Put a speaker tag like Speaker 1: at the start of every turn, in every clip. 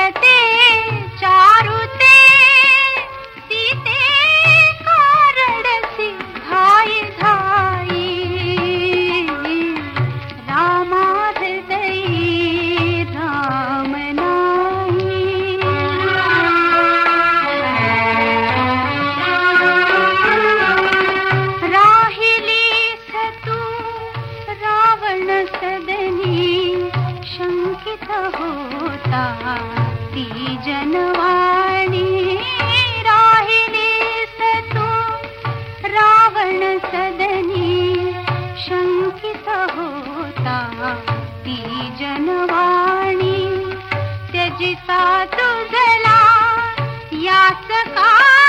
Speaker 1: जगते चारु ते सीते कारण से धाई धाई। रामा हृदय राम नाई। राहिली सतु रावण सदनी शंकित होता। ी जनवाणि रावण सदनी शङ्कित होता ती जनवाणी त्यजिता शङ्किती त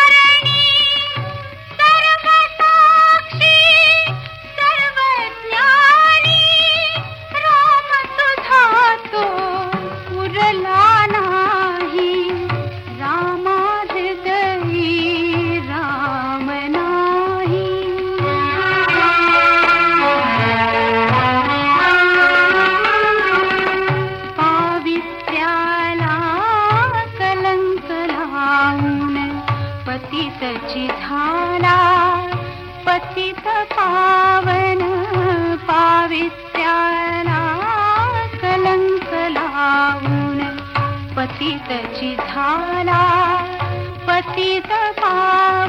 Speaker 1: झाला पतित पावन पावित्र्याला कलंक लावून पतितची झाला पतित पावन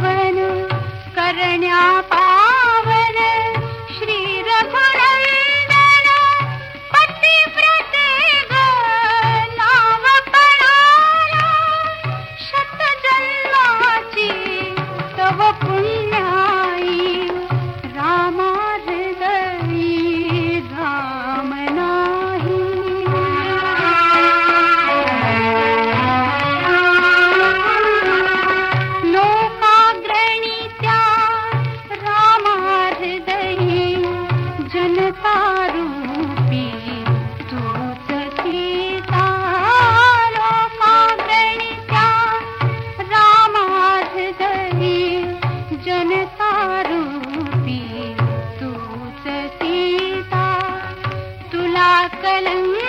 Speaker 1: கலங்க